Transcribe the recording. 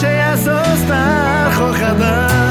שיעזוז נחוך אדם.